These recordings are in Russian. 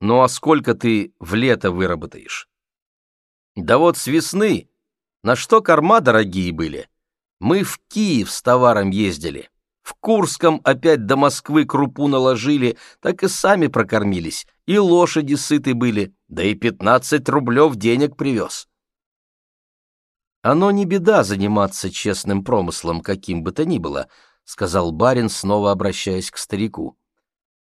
Ну а сколько ты в лето выработаешь? Да вот с весны, на что корма дорогие были. Мы в Киев с товаром ездили. В Курском опять до Москвы крупу наложили, так и сами прокормились, и лошади сыты были, да и пятнадцать рублев денег привез. Оно не беда заниматься честным промыслом, каким бы то ни было, сказал барин, снова обращаясь к старику.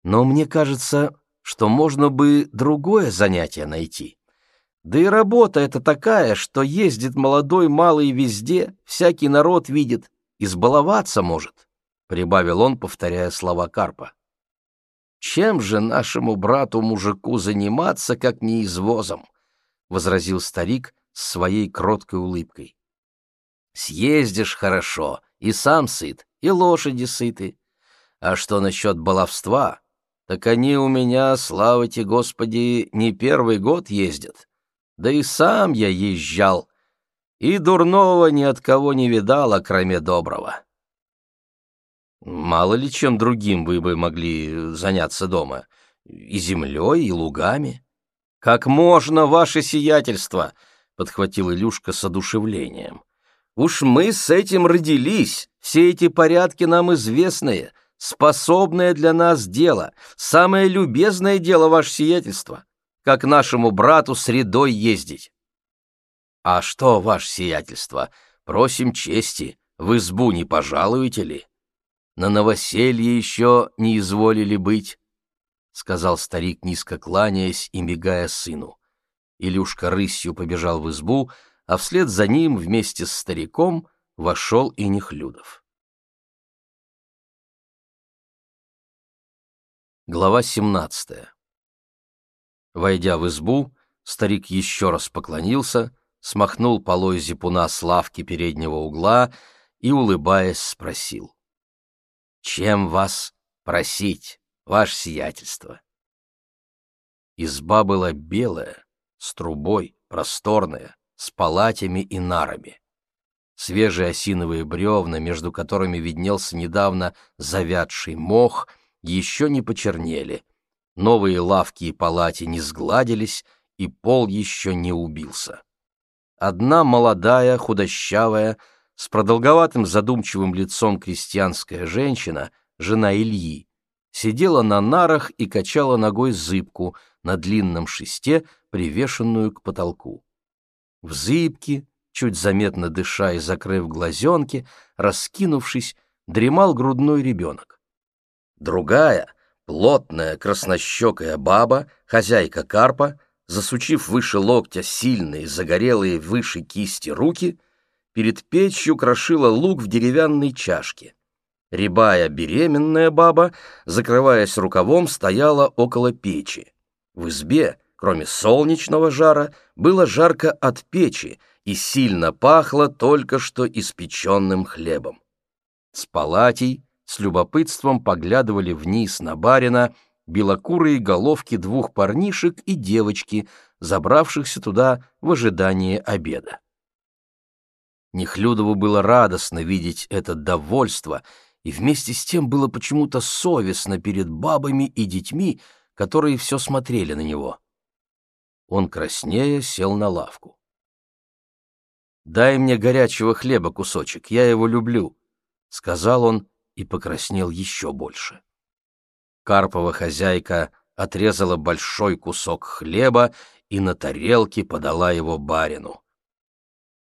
Но мне кажется, что можно бы другое занятие найти. Да и работа эта такая, что ездит молодой малый везде, всякий народ видит, избаловаться может, — прибавил он, повторяя слова Карпа. «Чем же нашему брату-мужику заниматься, как не извозом?» — возразил старик с своей кроткой улыбкой. «Съездишь хорошо, и сам сыт, и лошади сыты. А что насчет баловства, так они у меня, слава тебе, Господи, не первый год ездят. Да и сам я езжал, и дурного ни от кого не видал, кроме доброго. Мало ли чем другим вы бы могли заняться дома. И землей, и лугами. Как можно, ваше сиятельство, — подхватил Илюшка с одушевлением. Уж мы с этим родились, все эти порядки нам известные, способное для нас дело, самое любезное дело, ваше сиятельство как нашему брату средой ездить. А что, ваше сиятельство, просим чести, в избу не пожалуете ли? На новоселье еще не изволили быть, — сказал старик, низко кланяясь и мигая сыну. Илюшка рысью побежал в избу, а вслед за ним вместе с стариком вошел и Нехлюдов. Глава семнадцатая Войдя в избу, старик еще раз поклонился, смахнул полой зипуна с лавки переднего угла и, улыбаясь, спросил. «Чем вас просить, ваше сиятельство?» Изба была белая, с трубой, просторная, с палатями и нарами. Свежие осиновые бревна, между которыми виднелся недавно завядший мох, еще не почернели — Новые лавки и палати не сгладились, и пол еще не убился. Одна молодая, худощавая, с продолговатым задумчивым лицом крестьянская женщина, жена Ильи, сидела на нарах и качала ногой зыбку на длинном шесте, привешенную к потолку. В зыбке, чуть заметно дыша и закрыв глазенки, раскинувшись, дремал грудной ребенок. Другая, Плотная, краснощекая баба, хозяйка карпа, засучив выше локтя сильные, загорелые выше кисти руки, перед печью крошила лук в деревянной чашке. Рябая беременная баба, закрываясь рукавом, стояла около печи. В избе, кроме солнечного жара, было жарко от печи и сильно пахло только что испеченным хлебом. С палатей с любопытством поглядывали вниз на барина белокурые головки двух парнишек и девочки, забравшихся туда в ожидании обеда. Нехлюдову было радостно видеть это довольство, и вместе с тем было почему-то совестно перед бабами и детьми, которые все смотрели на него. Он краснея сел на лавку. «Дай мне горячего хлеба кусочек, я его люблю», — сказал он, и покраснел еще больше. Карпова хозяйка отрезала большой кусок хлеба и на тарелке подала его барину.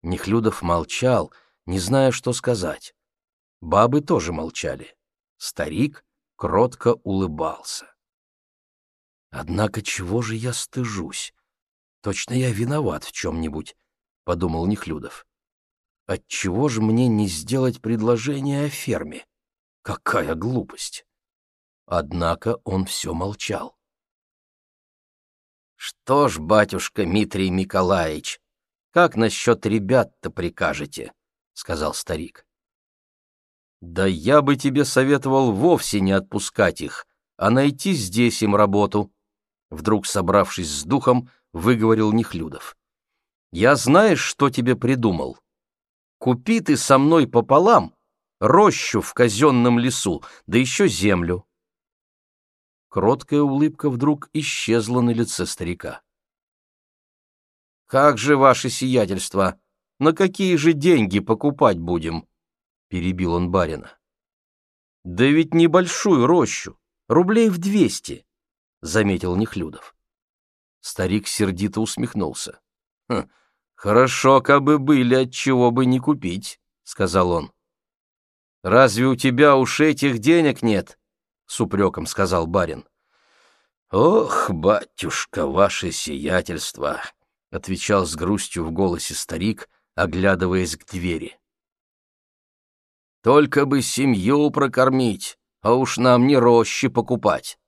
Нехлюдов молчал, не зная, что сказать. Бабы тоже молчали. Старик кротко улыбался. «Однако чего же я стыжусь? Точно я виноват в чем-нибудь», — подумал Нехлюдов. «Отчего же мне не сделать предложение о ферме?» Какая глупость! Однако он все молчал. «Что ж, батюшка Митрий Николаевич, как насчет ребят-то прикажете?» — сказал старик. «Да я бы тебе советовал вовсе не отпускать их, а найти здесь им работу», — вдруг, собравшись с духом, выговорил Нехлюдов. «Я знаешь, что тебе придумал? Купи ты со мной пополам, рощу в казенном лесу, да еще землю. Кроткая улыбка вдруг исчезла на лице старика. «Как же ваше сиятельство? На какие же деньги покупать будем?» — перебил он барина. «Да ведь небольшую рощу, рублей в двести», — заметил Нехлюдов. Старик сердито усмехнулся. «Хм, «Хорошо, кабы были, от чего бы не купить», — сказал он. «Разве у тебя уж этих денег нет?» — с упреком сказал барин. «Ох, батюшка, ваше сиятельство!» — отвечал с грустью в голосе старик, оглядываясь к двери. «Только бы семью прокормить, а уж нам не рощи покупать».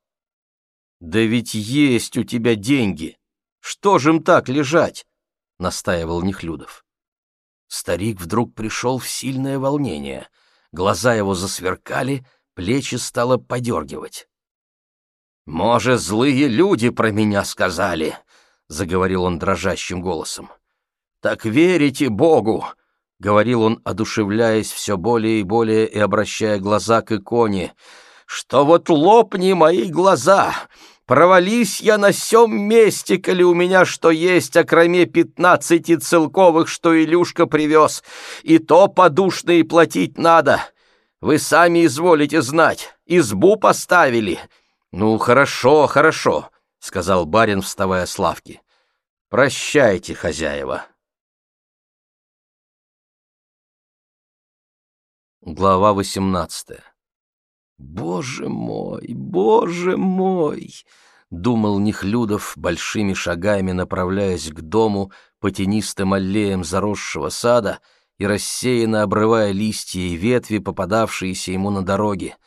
«Да ведь есть у тебя деньги! Что же им так лежать?» — настаивал Нехлюдов. Старик вдруг пришел в сильное волнение. Глаза его засверкали, плечи стало подергивать. «Может, злые люди про меня сказали?» — заговорил он дрожащим голосом. «Так верите Богу!» — говорил он, одушевляясь все более и более и обращая глаза к иконе. «Что вот лопни мои глаза! Провались я на сём месте, коли у меня что есть, окроме пятнадцати целковых, что Илюшка привез, и то подушные платить надо. Вы сами изволите знать, избу поставили. Ну, хорошо, хорошо, — сказал барин, вставая с лавки. Прощайте, хозяева. Глава восемнадцатая «Боже мой, боже мой!» — думал Нехлюдов, большими шагами направляясь к дому по тенистым аллеям заросшего сада и рассеянно обрывая листья и ветви, попадавшиеся ему на дороге.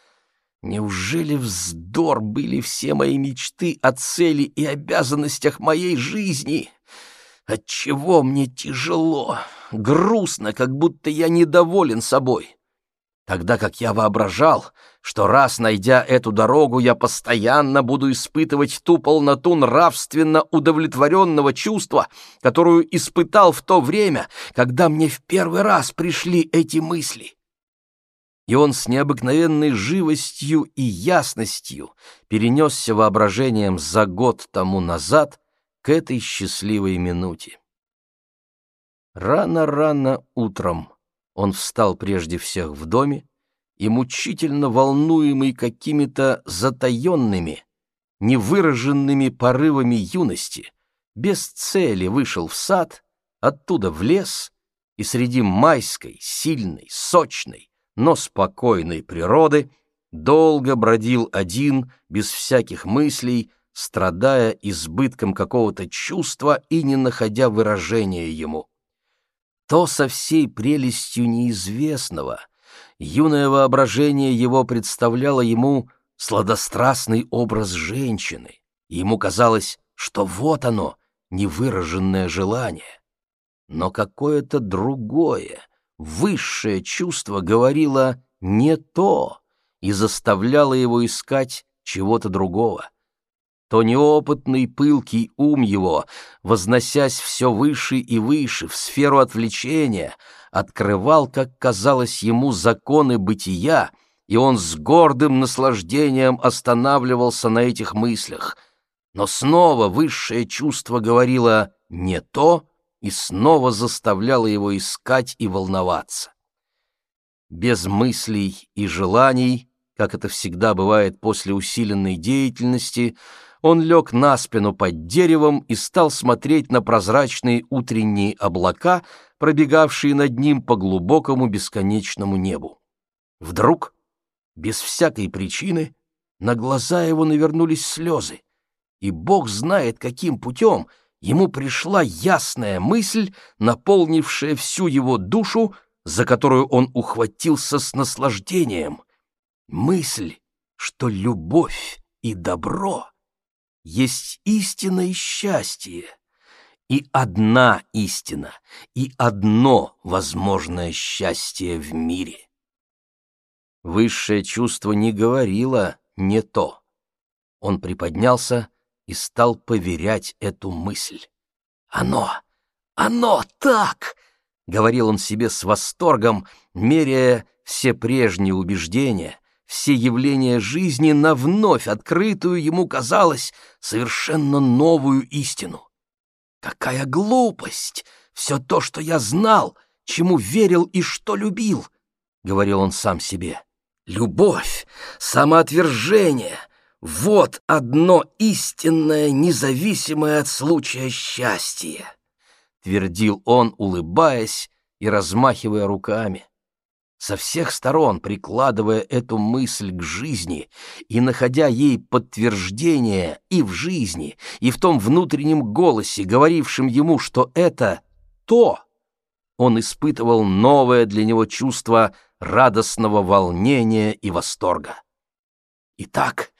Неужели вздор были все мои мечты о цели и обязанностях моей жизни? Отчего мне тяжело, грустно, как будто я недоволен собой? Тогда как я воображал, что раз найдя эту дорогу, я постоянно буду испытывать ту полноту нравственно удовлетворенного чувства, которую испытал в то время, когда мне в первый раз пришли эти мысли. И он с необыкновенной живостью и ясностью перенесся воображением за год тому назад к этой счастливой минуте. Рано-рано утром он встал прежде всех в доме, и мучительно волнуемый какими-то затаенными, невыраженными порывами юности, без цели вышел в сад, оттуда в лес, и среди майской, сильной, сочной, но спокойной природы долго бродил один, без всяких мыслей, страдая избытком какого-то чувства и не находя выражения ему. То со всей прелестью неизвестного — юное воображение его представляло ему сладострастный образ женщины, и ему казалось, что вот оно, невыраженное желание. Но какое-то другое, высшее чувство говорило «не то» и заставляло его искать чего-то другого. То неопытный пылкий ум его, возносясь все выше и выше в сферу отвлечения, открывал, как казалось ему, законы бытия, и он с гордым наслаждением останавливался на этих мыслях. Но снова высшее чувство говорило «не то» и снова заставляло его искать и волноваться. Без мыслей и желаний, как это всегда бывает после усиленной деятельности, он лег на спину под деревом и стал смотреть на прозрачные утренние облака, пробегавшие над ним по глубокому бесконечному небу. Вдруг, без всякой причины, на глаза его навернулись слезы, и Бог знает, каким путем ему пришла ясная мысль, наполнившая всю его душу, за которую он ухватился с наслаждением. Мысль, что любовь и добро есть истина и счастье, и одна истина, и одно возможное счастье в мире. Высшее чувство не говорило «не то». Он приподнялся и стал поверять эту мысль. «Оно! Оно так!» — говорил он себе с восторгом, меряя все прежние убеждения, все явления жизни на вновь открытую ему казалось совершенно новую истину. Какая глупость! Все то, что я знал, чему верил и что любил, — говорил он сам себе. Любовь, самоотвержение — вот одно истинное, независимое от случая счастье, — твердил он, улыбаясь и размахивая руками со всех сторон прикладывая эту мысль к жизни и находя ей подтверждение и в жизни, и в том внутреннем голосе, говорившем ему, что это то, он испытывал новое для него чувство радостного волнения и восторга. «Итак,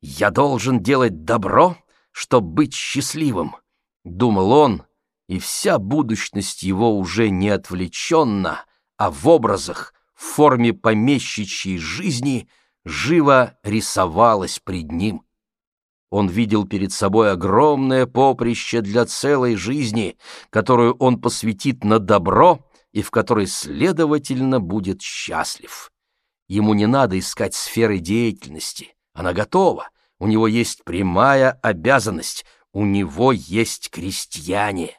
я должен делать добро, чтобы быть счастливым», — думал он, и вся будущность его уже не отвлеченна, а в образах, в форме помещичьей жизни живо рисовалась пред ним. Он видел перед собой огромное поприще для целой жизни, которую он посвятит на добро и в которой, следовательно, будет счастлив. Ему не надо искать сферы деятельности, она готова, у него есть прямая обязанность, у него есть крестьяне.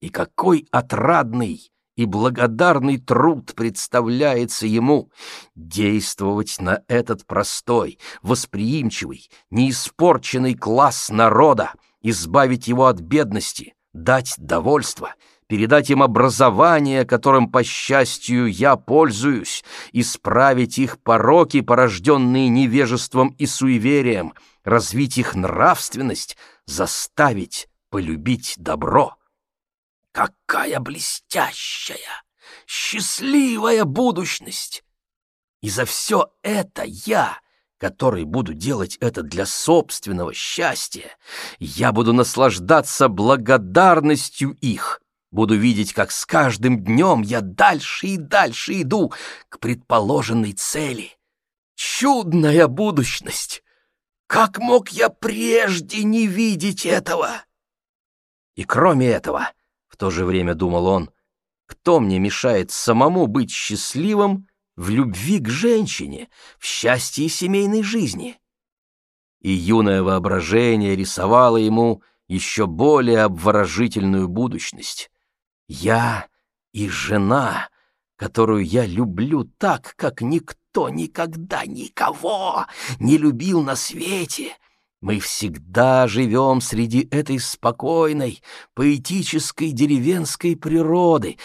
И какой отрадный, и благодарный труд представляется ему действовать на этот простой, восприимчивый, неиспорченный класс народа, избавить его от бедности, дать довольство, передать им образование, которым, по счастью, я пользуюсь, исправить их пороки, порожденные невежеством и суеверием, развить их нравственность, заставить полюбить добро. Какая блестящая, счастливая будущность! И за все это я, который буду делать это для собственного счастья, я буду наслаждаться благодарностью их, буду видеть, как с каждым днем я дальше и дальше иду к предположенной цели. Чудная будущность! Как мог я прежде не видеть этого? И кроме этого, то же время думал он, кто мне мешает самому быть счастливым в любви к женщине, в счастье семейной жизни? И юное воображение рисовало ему еще более обворожительную будущность. Я и жена, которую я люблю так, как никто никогда никого не любил на свете — мы всегда живем среди этой спокойной, поэтической деревенской природы,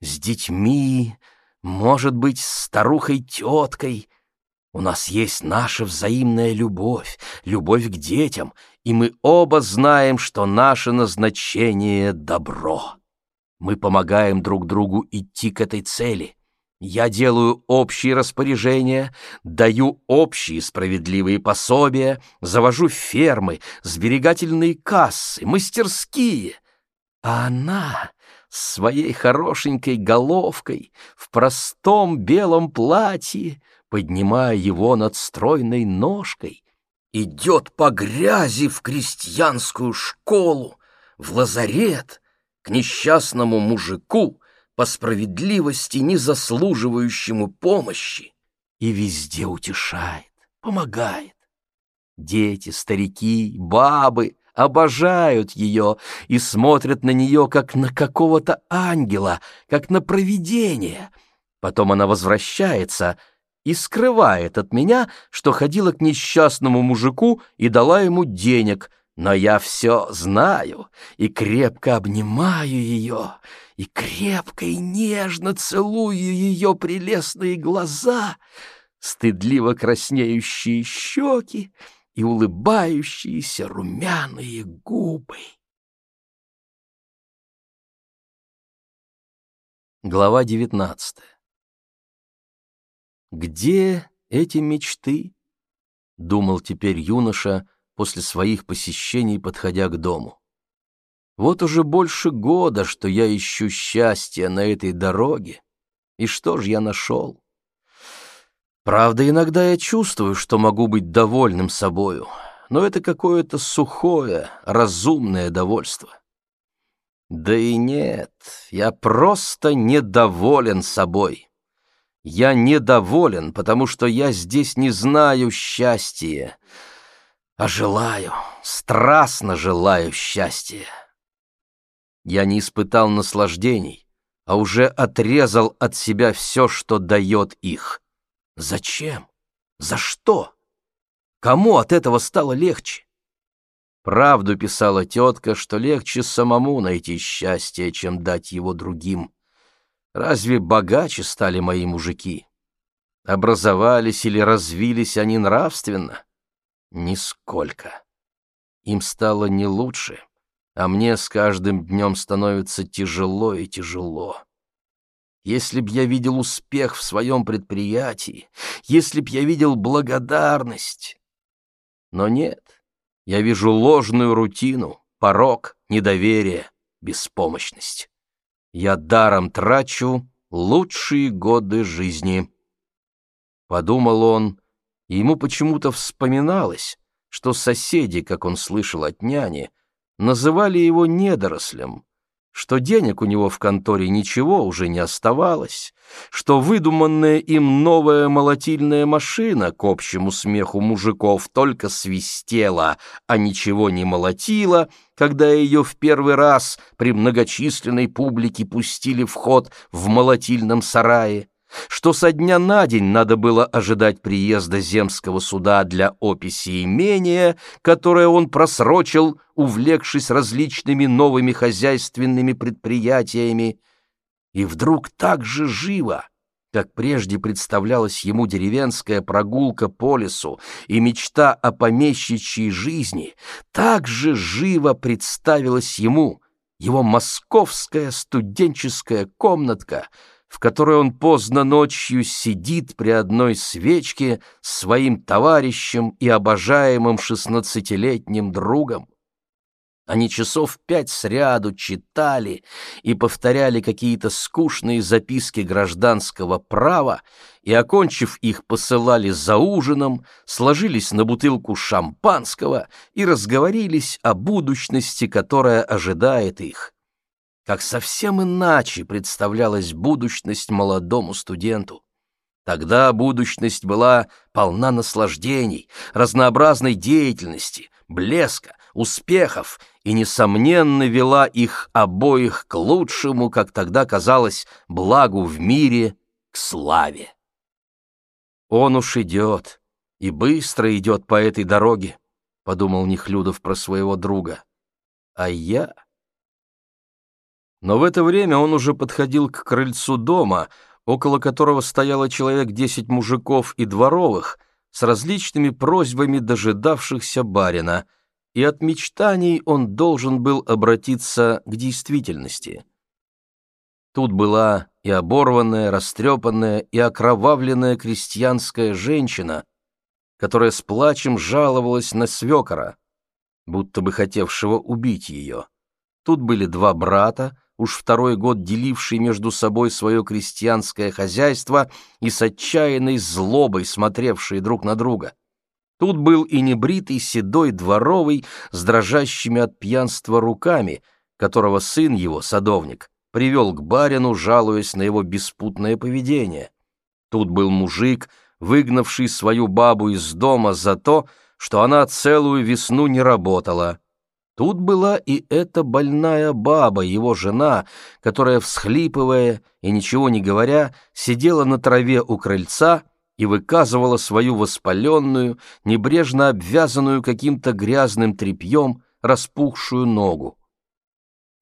с детьми, может быть, старухой-теткой. У нас есть наша взаимная любовь, любовь к детям, и мы оба знаем, что наше назначение — добро. Мы помогаем друг другу идти к этой цели — я делаю общие распоряжения, даю общие справедливые пособия, завожу фермы, сберегательные кассы, мастерские. А она с своей хорошенькой головкой в простом белом платье, поднимая его над стройной ножкой, идет по грязи в крестьянскую школу, в лазарет, к несчастному мужику, по справедливости не заслуживающему помощи, и везде утешает, помогает. Дети, старики, бабы обожают ее и смотрят на нее, как на какого-то ангела, как на провидение. Потом она возвращается и скрывает от меня, что ходила к несчастному мужику и дала ему денег, но я все знаю и крепко обнимаю ее, и крепко и нежно целую ее прелестные глаза, стыдливо краснеющие щеки и улыбающиеся румяные губы. Глава девятнадцатая «Где эти мечты?» — думал теперь юноша после своих посещений, подходя к дому. Вот уже больше года, что я ищу счастья на этой дороге. И что ж я нашел? Правда, иногда я чувствую, что могу быть довольным собою, но это какое-то сухое, разумное довольство. Да и нет, я просто недоволен собой. Я недоволен, потому что я здесь не знаю счастья, а желаю, страстно желаю счастья. Я не испытал наслаждений, а уже отрезал от себя все, что дает их. Зачем? За что? Кому от этого стало легче? Правду писала тетка, что легче самому найти счастье, чем дать его другим. Разве богаче стали мои мужики? Образовались или развились они нравственно? Нисколько. Им стало не лучше, а мне с каждым днем становится тяжело и тяжело. Если б я видел успех в своем предприятии, если б я видел благодарность. Но нет, я вижу ложную рутину, порог, недоверие, беспомощность. Я даром трачу лучшие годы жизни. Подумал он, и ему почему-то вспоминалось, что соседи, как он слышал от няни, называли его недорослем, что денег у него в конторе ничего уже не оставалось, что выдуманная им новая молотильная машина к общему смеху мужиков только свистела, а ничего не молотила, когда ее в первый раз при многочисленной публике пустили в ход в молотильном сарае, что со дня на день надо было ожидать приезда земского суда для описи имения, которое он просрочил, увлекшись различными новыми хозяйственными предприятиями, и вдруг так же живо, как прежде представлялась ему деревенская прогулка по лесу и мечта о помещичьей жизни, так же живо представилась ему его московская студенческая комнатка — в которой он поздно ночью сидит при одной свечке с своим товарищем и обожаемым шестнадцатилетним другом. Они часов пять сряду читали и повторяли какие-то скучные записки гражданского права и, окончив их, посылали за ужином, сложились на бутылку шампанского и разговорились о будущности, которая ожидает их как совсем иначе представлялась будущность молодому студенту. Тогда будущность была полна наслаждений, разнообразной деятельности, блеска, успехов и, несомненно, вела их обоих к лучшему, как тогда казалось, благу в мире, к славе. «Он уж идет, и быстро идет по этой дороге», — подумал Нехлюдов про своего друга. «А я...» Но в это время он уже подходил к крыльцу дома, около которого стояло человек десять мужиков и дворовых, с различными просьбами дожидавшихся барина, и от мечтаний он должен был обратиться к действительности. Тут была и оборванная, растрепанная и окровавленная крестьянская женщина, которая с плачем жаловалась на свекора, будто бы хотевшего убить ее. Тут были два брата, уж второй год деливший между собой свое крестьянское хозяйство и с отчаянной злобой смотревшие друг на друга. Тут был и небритый седой дворовый с дрожащими от пьянства руками, которого сын его, садовник, привел к барину, жалуясь на его беспутное поведение. Тут был мужик, выгнавший свою бабу из дома за то, что она целую весну не работала. Тут была и эта больная баба, его жена, которая, всхлипывая и ничего не говоря, сидела на траве у крыльца и выказывала свою воспаленную, небрежно обвязанную каким-то грязным тряпьем, распухшую ногу.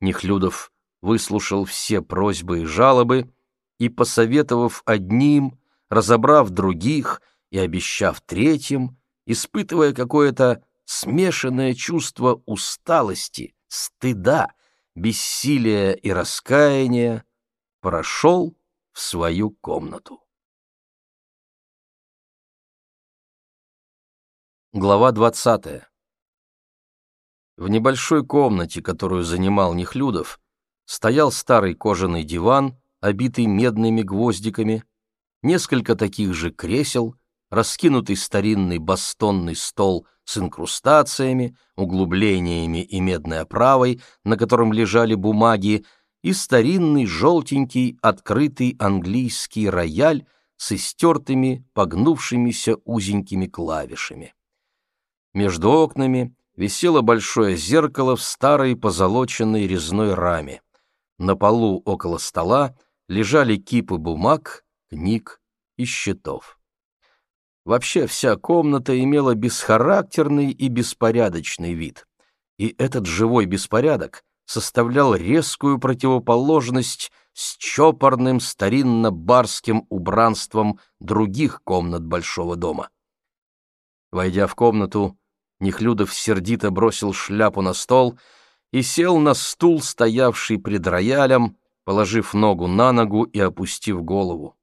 Нехлюдов выслушал все просьбы и жалобы и, посоветовав одним, разобрав других и обещав третьим, испытывая какое-то смешанное чувство усталости, стыда, бессилия и раскаяния, прошел в свою комнату. Глава двадцатая. В небольшой комнате, которую занимал Нехлюдов, стоял старый кожаный диван, обитый медными гвоздиками, несколько таких же кресел, раскинутый старинный бастонный стол — с инкрустациями, углублениями и медной оправой, на котором лежали бумаги, и старинный желтенький открытый английский рояль с истертыми, погнувшимися узенькими клавишами. Между окнами висело большое зеркало в старой позолоченной резной раме. На полу около стола лежали кипы бумаг, книг и счетов. Вообще вся комната имела бесхарактерный и беспорядочный вид. И этот живой беспорядок составлял резкую противоположность с чопорным старинно-барским убранством других комнат большого дома. Войдя в комнату, Нехлюдов сердито бросил шляпу на стол и сел на стул, стоявший пред роялем, положив ногу на ногу и опустив голову.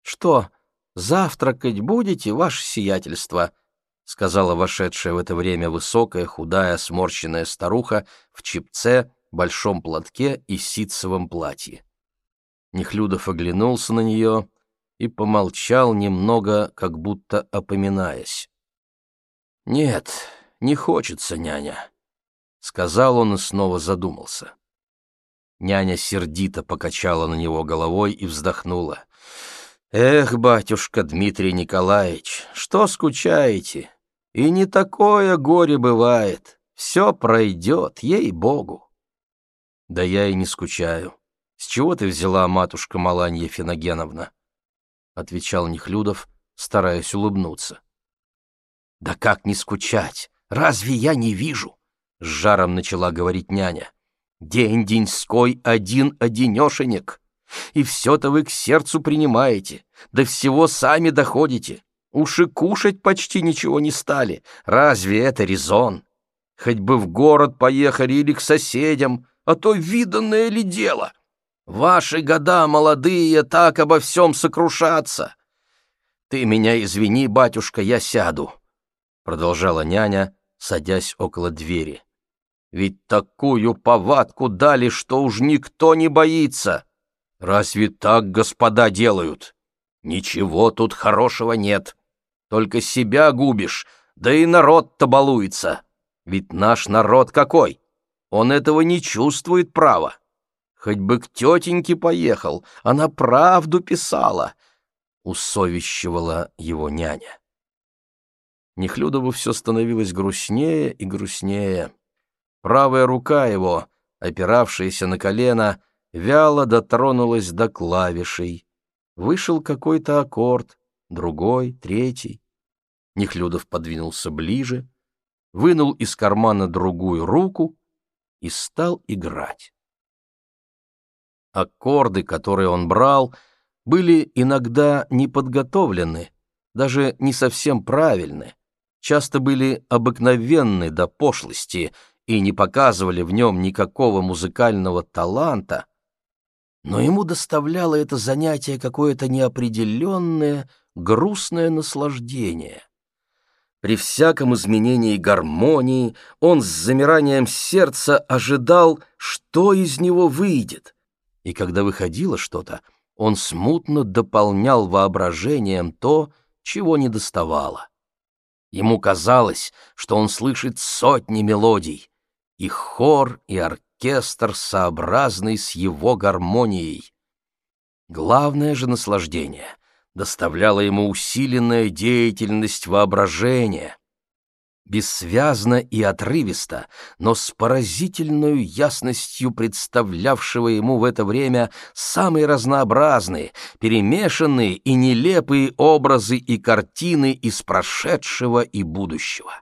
«Что, завтракать будете, ваше сиятельство?» — сказала вошедшая в это время высокая, худая, сморщенная старуха в чипце, большом платке и ситцевом платье. Нехлюдов оглянулся на нее и помолчал немного, как будто опоминаясь. «Нет, не хочется, няня», — сказал он и снова задумался. Няня сердито покачала на него головой и вздохнула. «Эх, батюшка Дмитрий Николаевич, что скучаете? И не такое горе бывает. Все пройдет, ей-богу». «Да я и не скучаю. С чего ты взяла, матушка Маланья Финогеновна?» — отвечал Нехлюдов, стараясь улыбнуться. «Да как не скучать? Разве я не вижу?» — с жаром начала говорить няня. «День-деньской один-одинешенек. И все-то вы к сердцу принимаете, до всего сами доходите. Уж и кушать почти ничего не стали. Разве это резон? Хоть бы в город поехали или к соседям, а то виданное ли дело? Ваши года молодые так обо всем сокрушаться. Ты меня извини, батюшка, я сяду, — продолжала няня, садясь около двери. Ведь такую повадку дали, что уж никто не боится. Разве так господа делают? Ничего тут хорошего нет. Только себя губишь, да и народ-то балуется. Ведь наш народ какой? Он этого не чувствует права. Хоть бы к тетеньке поехал, она правду писала, — усовещивала его няня. Нехлюдову все становилось грустнее и грустнее. Правая рука его, опиравшаяся на колено, — вяло дотронулась до клавишей. Вышел какой-то аккорд, другой, третий. Нехлюдов подвинулся ближе, вынул из кармана другую руку и стал играть. Аккорды, которые он брал, были иногда неподготовлены, даже не совсем правильны, часто были обыкновенны до пошлости и не показывали в нем никакого музыкального таланта, но ему доставляло это занятие какое-то неопределенное, грустное наслаждение. При всяком изменении гармонии он с замиранием сердца ожидал, что из него выйдет. И когда выходило что-то, он смутно дополнял воображением то, чего не доставало. Ему казалось, что он слышит сотни мелодий, и хор, и оркестр, оркестр, сообразный с его гармонией. Главное же наслаждение доставляла ему усиленная деятельность воображения. Бессвязно и отрывисто, но с поразительной ясностью представлявшего ему в это время самые разнообразные, перемешанные и нелепые образы и картины из прошедшего и будущего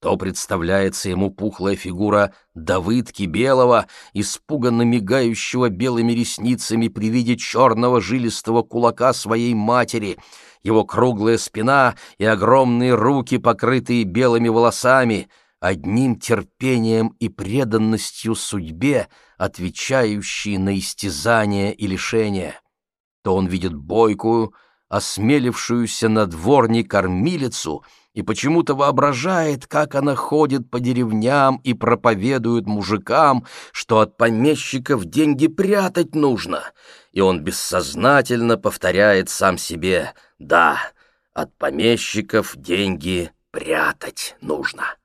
то представляется ему пухлая фигура Давыдки Белого, испуганно мигающего белыми ресницами при виде черного жилистого кулака своей матери, его круглая спина и огромные руки, покрытые белыми волосами, одним терпением и преданностью судьбе, отвечающие на истязания и лишения. То он видит бойкую, осмелившуюся на дворне кормилицу — и почему-то воображает, как она ходит по деревням и проповедует мужикам, что от помещиков деньги прятать нужно, и он бессознательно повторяет сам себе «Да, от помещиков деньги прятать нужно».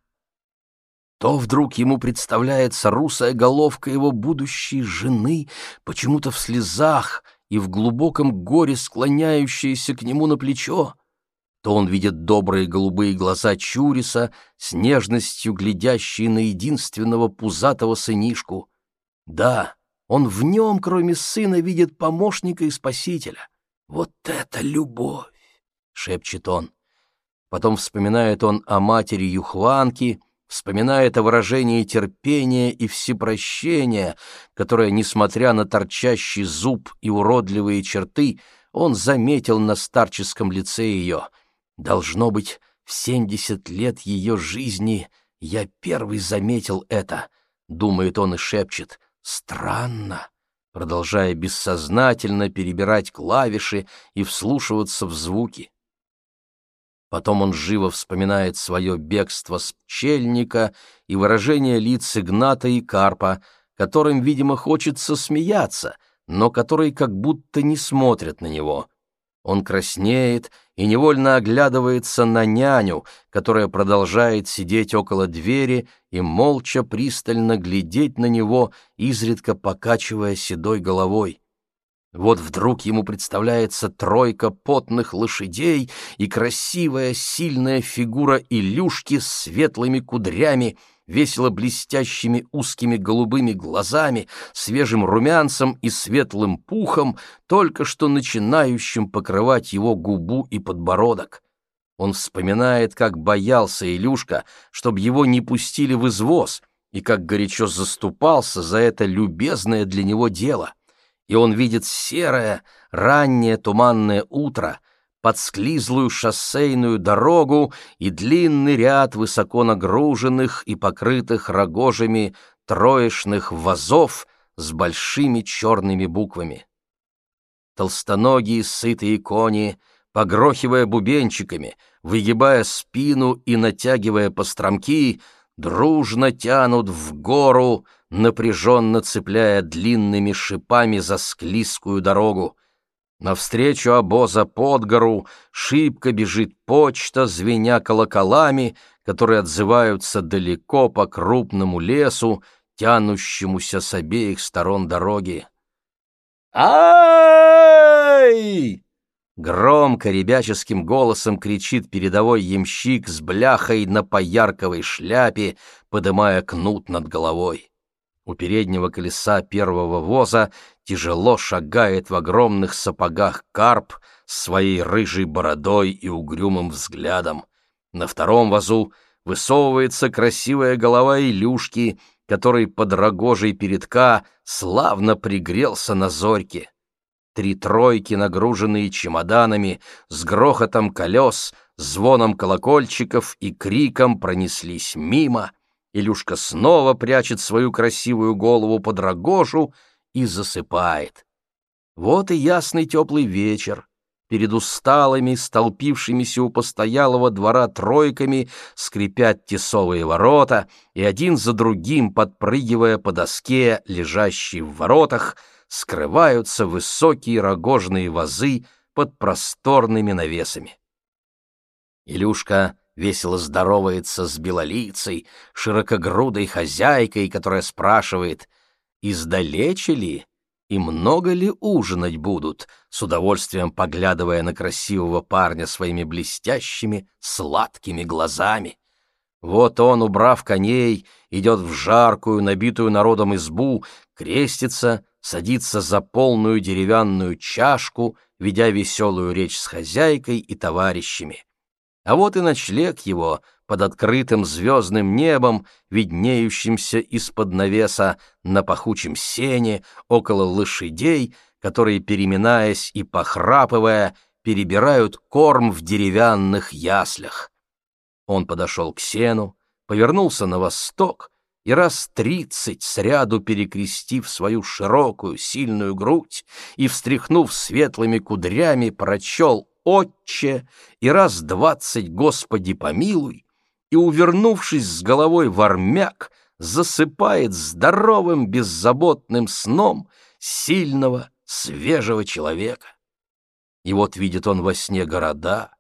То вдруг ему представляется русая головка его будущей жены, почему-то в слезах и в глубоком горе склоняющаяся к нему на плечо, то он видит добрые голубые глаза Чуриса с нежностью глядящие на единственного пузатого сынишку. Да, он в нем, кроме сына, видит помощника и спасителя. «Вот это любовь!» — шепчет он. Потом вспоминает он о матери Юхванки, вспоминает о выражении терпения и всепрощения, которое, несмотря на торчащий зуб и уродливые черты, он заметил на старческом лице ее. Должно быть, в семьдесят лет ее жизни я первый заметил это, думает он и шепчет. Странно, продолжая бессознательно перебирать клавиши и вслушиваться в звуки. Потом он живо вспоминает свое бегство с пчельника и выражение лиц Игната и Карпа, которым, видимо, хочется смеяться, но которые как будто не смотрят на него. Он краснеет и невольно оглядывается на няню, которая продолжает сидеть около двери и молча пристально глядеть на него, изредка покачивая седой головой. Вот вдруг ему представляется тройка потных лошадей и красивая сильная фигура Илюшки с светлыми кудрями, весело блестящими узкими голубыми глазами, свежим румянцем и светлым пухом, только что начинающим покрывать его губу и подбородок. Он вспоминает, как боялся Илюшка, чтобы его не пустили в извоз, и как горячо заступался за это любезное для него дело — и он видит серое, раннее туманное утро, подсклизлую шоссейную дорогу и длинный ряд высоко нагруженных и покрытых рогожами троечных вазов с большими черными буквами. Толстоногие сытые кони, погрохивая бубенчиками, выгибая спину и натягивая постромки, дружно тянут в гору, напряженно цепляя длинными шипами за склизкую дорогу. Навстречу обоза под гору шибко бежит почта, звеня колоколами, которые отзываются далеко по крупному лесу, тянущемуся с обеих сторон дороги. «Ай!» Громко ребяческим голосом кричит передовой ямщик с бляхой на поярковой шляпе, подымая кнут над головой. У переднего колеса первого воза тяжело шагает в огромных сапогах карп с своей рыжей бородой и угрюмым взглядом. На втором возу высовывается красивая голова Илюшки, который под рогожей передка славно пригрелся на зорьке. Три тройки, нагруженные чемоданами, с грохотом колес, звоном колокольчиков и криком пронеслись мимо — Илюшка снова прячет свою красивую голову под рогожу и засыпает. Вот и ясный теплый вечер. Перед усталыми, столпившимися у постоялого двора тройками скрипят тесовые ворота, и один за другим, подпрыгивая по доске, лежащей в воротах, скрываются высокие рогожные вазы под просторными навесами. Илюшка весело здоровается с белолицей, широкогрудой хозяйкой, которая спрашивает, издалече ли и много ли ужинать будут, с удовольствием поглядывая на красивого парня своими блестящими, сладкими глазами. Вот он, убрав коней, идет в жаркую, набитую народом избу, крестится, садится за полную деревянную чашку, ведя веселую речь с хозяйкой и товарищами. А вот и ночлег его под открытым звездным небом, виднеющимся из-под навеса на пахучем сене, около лошадей, которые, переминаясь и похрапывая, перебирают корм в деревянных яслях. Он подошел к сену, повернулся на восток и раз тридцать сряду перекрестив свою широкую, сильную грудь и, встряхнув светлыми кудрями, прочел «Отче!» и раз двадцать «Господи помилуй!» и, увернувшись с головой в армяк, засыпает здоровым беззаботным сном сильного, свежего человека. И вот видит он во сне города,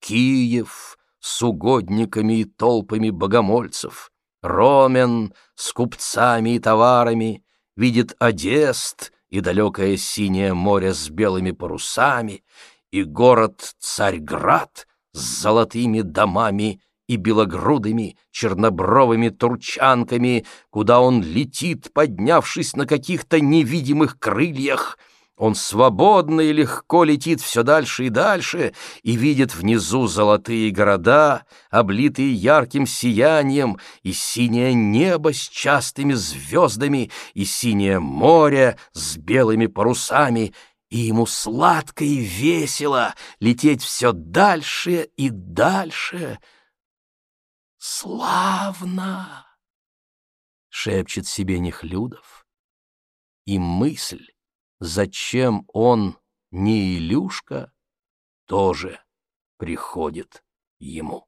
Киев с угодниками и толпами богомольцев, Ромен с купцами и товарами, видит Одест и далекое синее море с белыми парусами, и город Царьград с золотыми домами и белогрудыми чернобровыми турчанками, куда он летит, поднявшись на каких-то невидимых крыльях. Он свободно и легко летит все дальше и дальше и видит внизу золотые города, облитые ярким сиянием, и синее небо с частыми звездами, и синее море с белыми парусами, и ему сладко и весело лететь все дальше и дальше — Славно! Шепчет себе Нехлюдов. И мысль, зачем он не Илюшка, тоже приходит ему.